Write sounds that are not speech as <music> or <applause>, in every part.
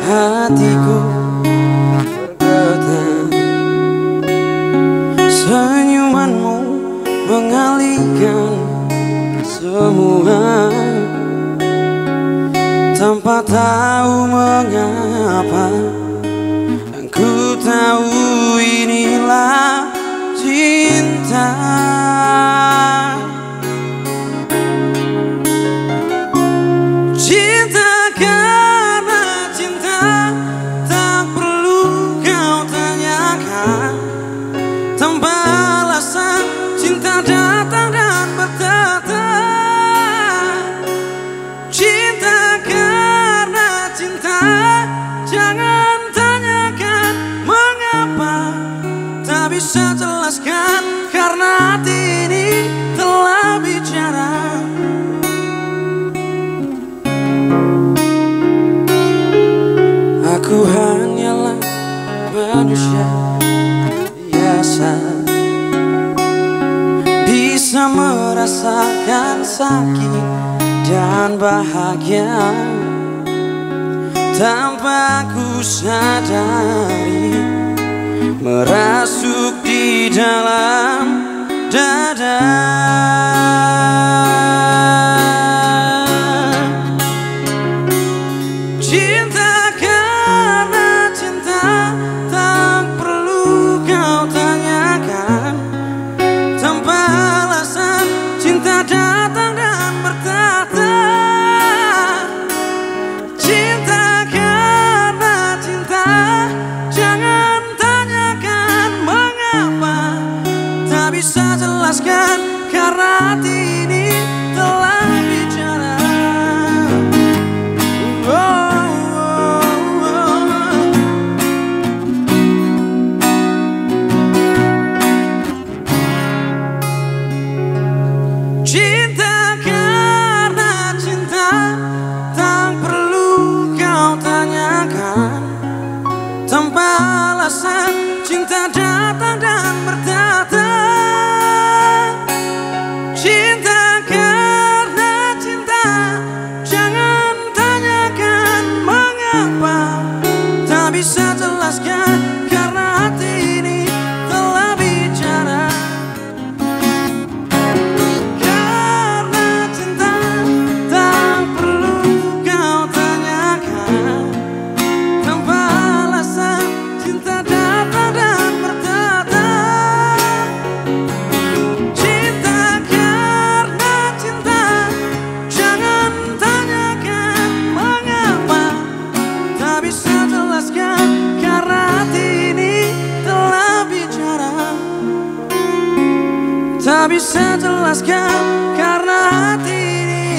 Hatiku bergetar Senyumanmu mengalihkan semua. Tanpa tahu mengapa Tanpa alasan cinta datang dan bertata. Cinta karena cinta Jangan tanyakan mengapa. Tak bisa jelaskan karena hati ini telah bicara. Aku hanyalah manusia merasakan sakit dan bahagia. Tanpa ku sadari Merasuk di dalam dada jelaskan karena ini bisa jelaskan karena hati ini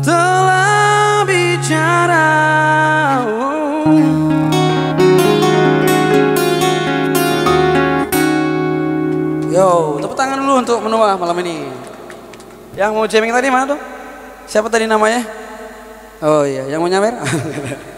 telah bicara. Yo, tepuk tangan dulu untuk menua malam ini. Yang mau jamming tadi mana tuh? Siapa tadi namanya? Oh iya, yang mau nyawer? <laughs>